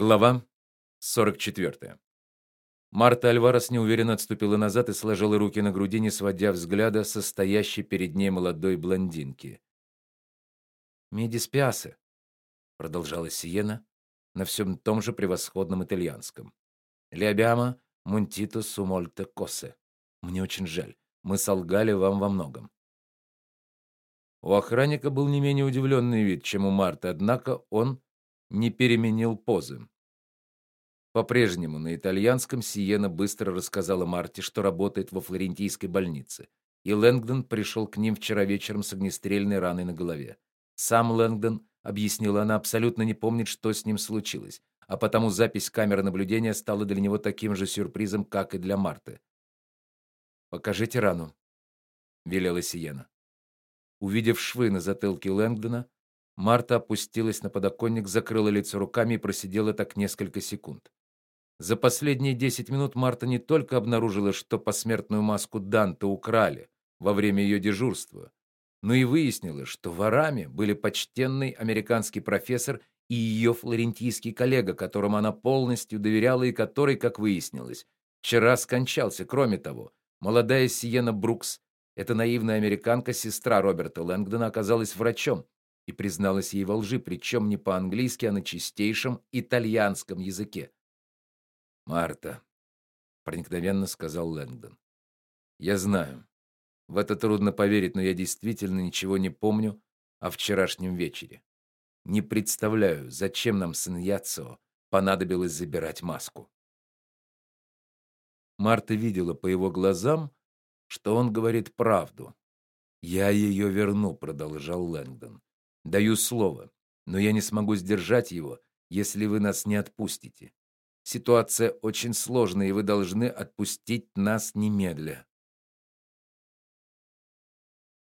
Глава 44. Марта Альварес неуверенно отступила назад и сложила руки на груди, не сводя взгляда со стоящей перед ней молодой блондинки. "Медис пиасе", продолжала Сиена на всем том же превосходном итальянском. "Лиабяма мунтито сумольте косе". Мне очень жаль. Мы солгали вам во многом. У охранника был не менее удивленный вид, чем у Марты, однако он не переменил позы. По-прежнему на итальянском Сиена быстро рассказала Марте, что работает во флорентийской больнице, и Лэнгдон пришел к ним вчера вечером с огнестрельной раной на голове. Сам Лэнгдон, объяснила она, абсолютно не помнит, что с ним случилось, а потому запись камеры наблюдения стала для него таким же сюрпризом, как и для Марты. Покажите рану, велела Сиена. Увидев швы на затылке Лэнгдона, Марта опустилась на подоконник, закрыла лицо руками и просидела так несколько секунд. За последние 10 минут Марта не только обнаружила, что посмертную маску Данте украли во время ее дежурства, но и выяснила, что ворами были почтенный американский профессор и ее флорентийский коллега, которому она полностью доверяла и который, как выяснилось, вчера скончался. Кроме того, молодая Сиена Брукс, эта наивная американка, сестра Роберта Лэнгдона, оказалась врачом и призналась ей во лжи, причем не по-английски, а на чистейшем итальянском языке. "Марта", проникновенно сказал Лэнгдон. "Я знаю. В это трудно поверить, но я действительно ничего не помню о вчерашнем вечере. Не представляю, зачем нам с Иньяцио понадобилось забирать маску". Марта видела по его глазам, что он говорит правду. "Я ее верну", продолжал Лэнгдон. Даю слово, но я не смогу сдержать его, если вы нас не отпустите. Ситуация очень сложная, и вы должны отпустить нас немедля.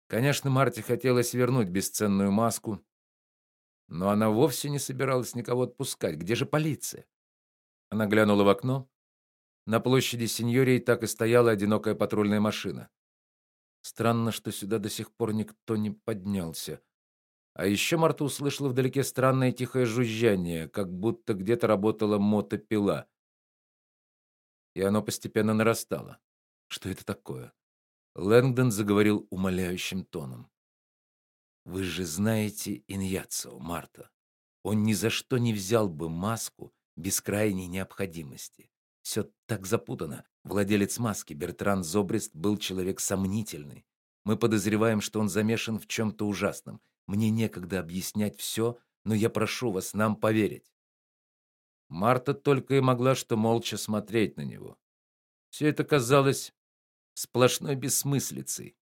Конечно, Марте хотелось вернуть бесценную маску, но она вовсе не собиралась никого отпускать. Где же полиция? Она глянула в окно. На площади Синьории так и стояла одинокая патрульная машина. Странно, что сюда до сих пор никто не поднялся. А еще Марта услышала вдалеке странное тихое жужжание, как будто где-то работала мотопила. И оно постепенно нарастало. Что это такое? Лэнгдон заговорил умоляющим тоном. Вы же знаете Иньяцио, Марта. Он ни за что не взял бы маску без крайней необходимости. Все так запутано. Владелец маски Бертран Зобрест был человек сомнительный. Мы подозреваем, что он замешан в чем то ужасном, мне некогда объяснять все, но я прошу вас нам поверить. Марта только и могла что молча смотреть на него. Все это казалось сплошной бессмыслицей.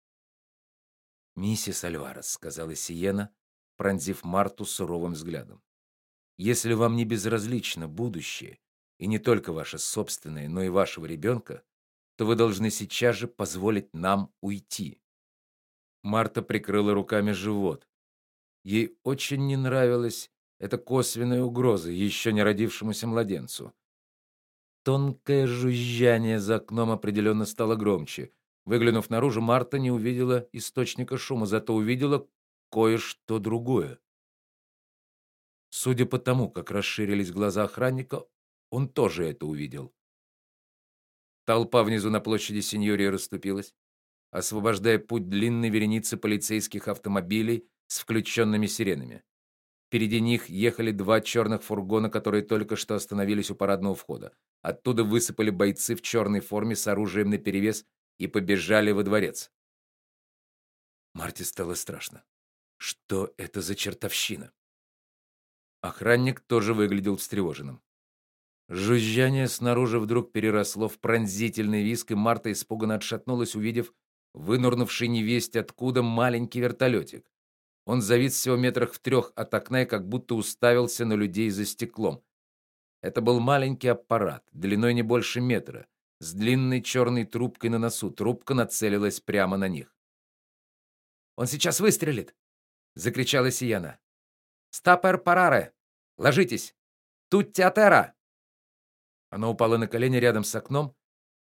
"Миссис Альварес", сказала Сиена, пронзив Марту суровым взглядом. "Если вам не безразлично будущее, и не только ваше собственное, но и вашего ребенка, то вы должны сейчас же позволить нам уйти". Марта прикрыла руками живот. Ей очень не нравилась эта косвенная угроза еще не родившемуся младенцу. Тонкое жужжание за окном определенно стало громче. Выглянув наружу, Марта не увидела источника шума, зато увидела кое-что другое. Судя по тому, как расширились глаза охранника, он тоже это увидел. Толпа внизу на площади Синьории расступилась, освобождая путь длинной вереницы полицейских автомобилей с включенными сиренами. Впереди них ехали два черных фургона, которые только что остановились у парадного входа. Оттуда высыпали бойцы в черной форме с оружием наперевес и побежали во дворец. Марте стало страшно. Что это за чертовщина? Охранник тоже выглядел встревоженным. Жужжание снаружи вдруг переросло в пронзительный визг, и Марта испуганно отшатнулась, увидев вынурнувший невесть откуда маленький вертолетик. Он завис всего метрах в трех от окна и как будто уставился на людей за стеклом. Это был маленький аппарат, длиной не больше метра, с длинной черной трубкой на носу. Трубка нацелилась прямо на них. Он сейчас выстрелит, закричала Сиена. Стапер параре. Ложитесь. Тут театера. Она упала на колени рядом с окном,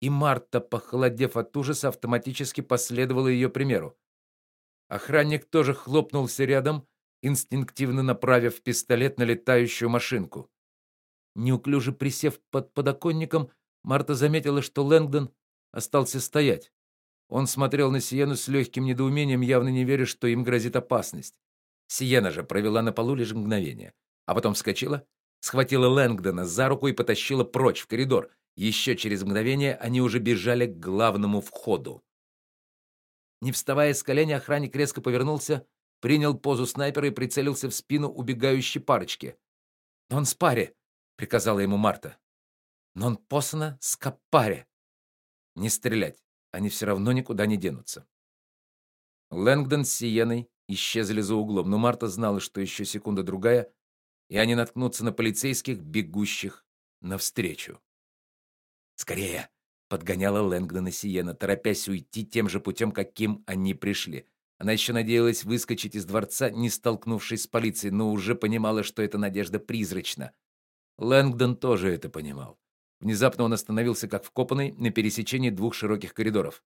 и Марта, похолодев от ужаса, автоматически последовала ее примеру. Охранник тоже хлопнулся рядом, инстинктивно направив пистолет на летающую машинку. Неуклюже присев под подоконником, Марта заметила, что Лэнгдон остался стоять. Он смотрел на Сиену с легким недоумением, явно не веря, что им грозит опасность. Сиена же провела на полу лишь мгновение, а потом вскочила, схватила Лэнгдона за руку и потащила прочь в коридор. Еще через мгновение они уже бежали к главному входу. Не вставая с колени, охранник резко повернулся, принял позу снайпера и прицелился в спину убегающей парочки. "Он спаре", приказала ему Марта. "Нон посна скапаре". Не стрелять, они все равно никуда не денутся. Лэнгдон с Сиеной исчезли за углом, но Марта знала, что еще секунда другая, и они наткнутся на полицейских, бегущих навстречу. Скорее, подгоняла Лэнгдона Сиена, торопясь уйти тем же путем, каким они пришли. Она еще надеялась выскочить из дворца, не столкнувшись с полицией, но уже понимала, что эта надежда призрачна. Лэнгдон тоже это понимал. Внезапно он остановился как вкопанный на пересечении двух широких коридоров.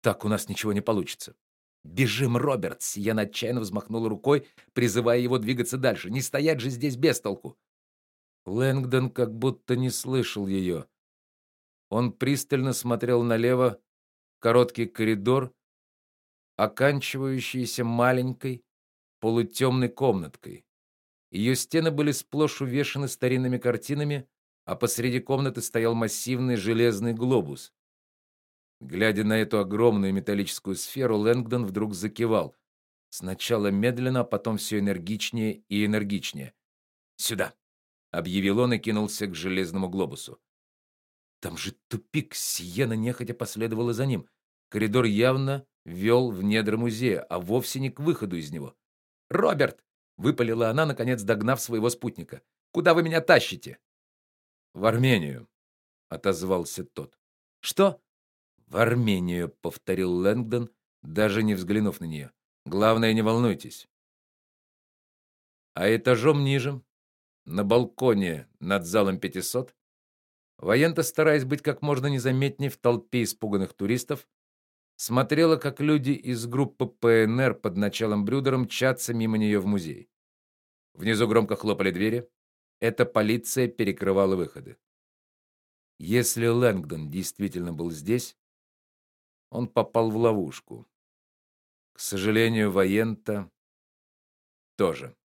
Так у нас ничего не получится. Бежим, Робертс. Я отчаянно взмахнула рукой, призывая его двигаться дальше. Не стоять же здесь без толку. Лэнгдон как будто не слышал ее. Он пристально смотрел налево, короткий коридор, оканчивающийся маленькой полутемной комнаткой. Ее стены были сплошь увешаны старинными картинами, а посреди комнаты стоял массивный железный глобус. Глядя на эту огромную металлическую сферу, Лэнгдон вдруг закивал. Сначала медленно, а потом все энергичнее и энергичнее. "Сюда", объявил он и кинулся к железному глобусу. Там же тупик, Сиена нехотя последовала за ним. Коридор явно вел в недра музея, а вовсе не к выходу из него. "Роберт", выпалила она, наконец догнав своего спутника. "Куда вы меня тащите?" "В Армению", отозвался тот. "Что?" В Армению, повторил Лэнгдон, даже не взглянув на нее. Главное, не волнуйтесь. А этажом ниже, на балконе над залом 500, Воента, стараясь быть как можно незаметнее в толпе испуганных туристов, смотрела, как люди из группы ПНР под началом Брюдера мчатся мимо нее в музей. Внизу громко хлопали двери. Эта полиция перекрывала выходы. Если Лэнгдон действительно был здесь, он попал в ловушку. К сожалению, Воента тоже.